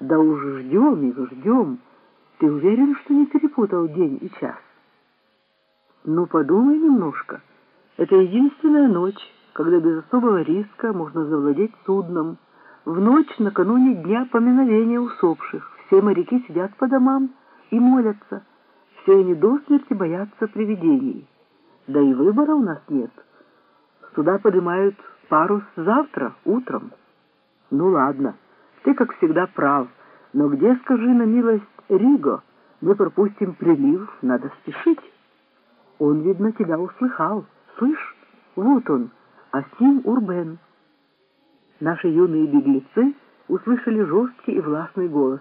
Да уж ждем их, ждем. Ты уверен, что не перепутал день и час? Ну, подумай немножко. Это единственная ночь, когда без особого риска можно завладеть судном. В ночь накануне дня поминовения усопших все моряки сидят по домам и молятся. Все они до смерти боятся привидений. Да и выбора у нас нет. Сюда поднимают парус завтра, утром. Ну ладно, ты, как всегда, прав. Но где, скажи на милость, Риго? Мы пропустим прилив, надо спешить. Он, видно, тебя услыхал. Слышь, вот он, а с ним Урбен. Наши юные беглецы услышали жесткий и властный голос.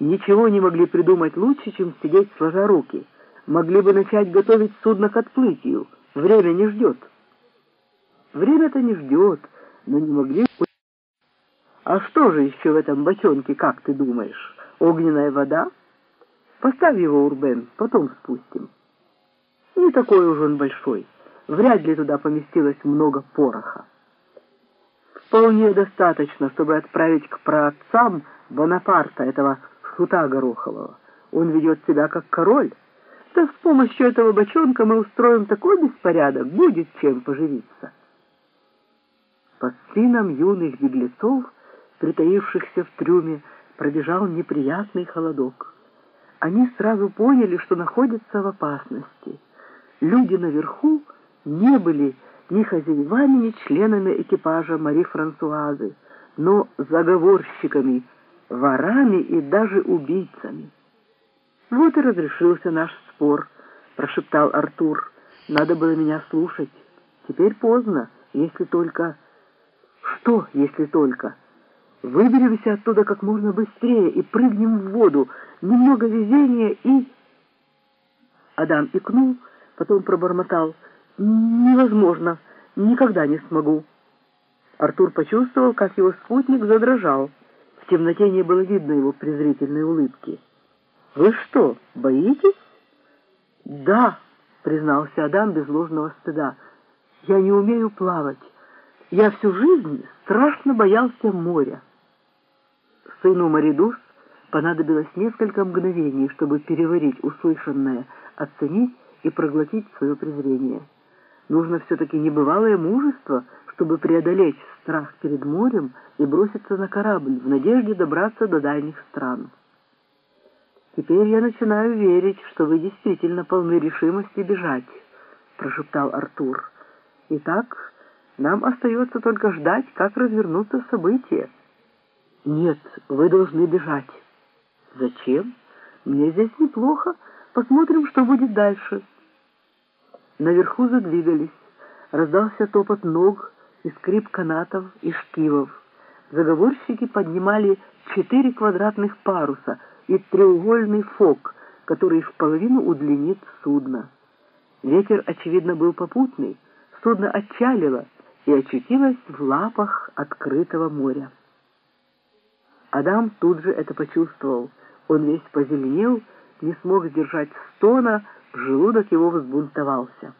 Ничего не могли придумать лучше, чем сидеть сложа руки. Могли бы начать готовить судно к отплытию. Время не ждет. Время-то не ждет, но не могли... А что же еще в этом бочонке, как ты думаешь? Огненная вода? Поставь его, Урбен, потом спустим. Не такой уж он большой. Вряд ли туда поместилось много пороха. Вполне достаточно, чтобы отправить к праотцам Бонапарта, этого шута Горохового. Он ведет себя как король. Да с помощью этого бочонка мы устроим такой беспорядок, будет чем поживиться. Под сыном юных беглецов, притаившихся в трюме, пробежал неприятный холодок. Они сразу поняли, что находятся в опасности. Люди наверху не были ни хозяевами, ни членами экипажа Мари Франсуазы, но заговорщиками, ворами и даже убийцами. «Вот и разрешился наш спор», — прошептал Артур. «Надо было меня слушать. Теперь поздно, если только...» «Что, если только?» «Выберемся оттуда как можно быстрее и прыгнем в воду. Немного везения и...» Адам икнул, потом пробормотал — «Невозможно. Никогда не смогу». Артур почувствовал, как его спутник задрожал. В темноте не было видно его презрительной улыбки. «Вы что, боитесь?» «Да», — признался Адам без ложного стыда. «Я не умею плавать. Я всю жизнь страшно боялся моря». Сыну Маридус понадобилось несколько мгновений, чтобы переварить услышанное, оценить и проглотить свое презрение. Нужно все-таки небывалое мужество, чтобы преодолеть страх перед морем и броситься на корабль в надежде добраться до дальних стран. «Теперь я начинаю верить, что вы действительно полны решимости бежать», — прошептал Артур. «Итак, нам остается только ждать, как развернутся события». «Нет, вы должны бежать». «Зачем? Мне здесь неплохо. Посмотрим, что будет дальше». Наверху задвигались, раздался топот ног и скрип канатов и шкивов. Заговорщики поднимали четыре квадратных паруса и треугольный фок, который в половину удлинит судно. Ветер, очевидно, был попутный, судно отчалило и очутилось в лапах открытого моря. Адам тут же это почувствовал. Он весь позеленел, не смог сдержать стона, Желудок его взбунтовался.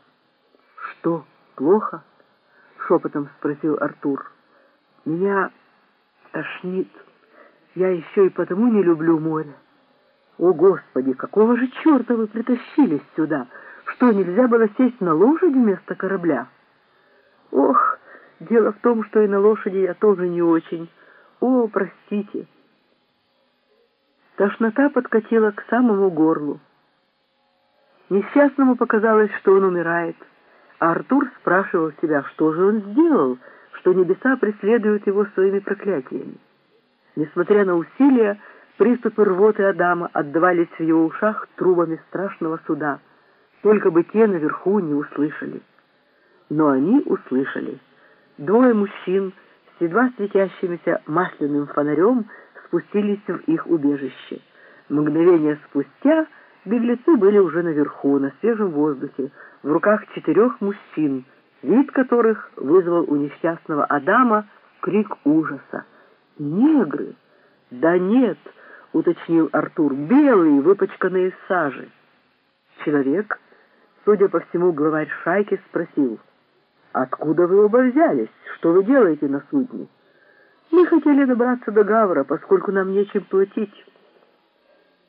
«Что, плохо?» — шепотом спросил Артур. «Меня тошнит. Я еще и потому не люблю море. О, Господи, какого же черта вы притащились сюда? Что, нельзя было сесть на лошадь вместо корабля?» «Ох, дело в том, что и на лошади я тоже не очень. О, простите». Тошнота подкатила к самому горлу. Несчастному показалось, что он умирает, а Артур спрашивал себя, что же он сделал, что небеса преследуют его своими проклятиями. Несмотря на усилия, приступы рвоты Адама отдавались в его ушах трубами страшного суда, только бы те наверху не услышали. Но они услышали. Двое мужчин едва светящимися масляным фонарем спустились в их убежище. Мгновение спустя — Беглецы были уже наверху, на свежем воздухе, в руках четырех мужчин, вид которых вызвал у несчастного Адама крик ужаса. «Негры!» «Да нет!» — уточнил Артур. «Белые, выпачканные сажи!» Человек, судя по всему, главарь шайки, спросил. «Откуда вы оба взялись? Что вы делаете на судне?» Мы хотели добраться до Гавра, поскольку нам нечем платить.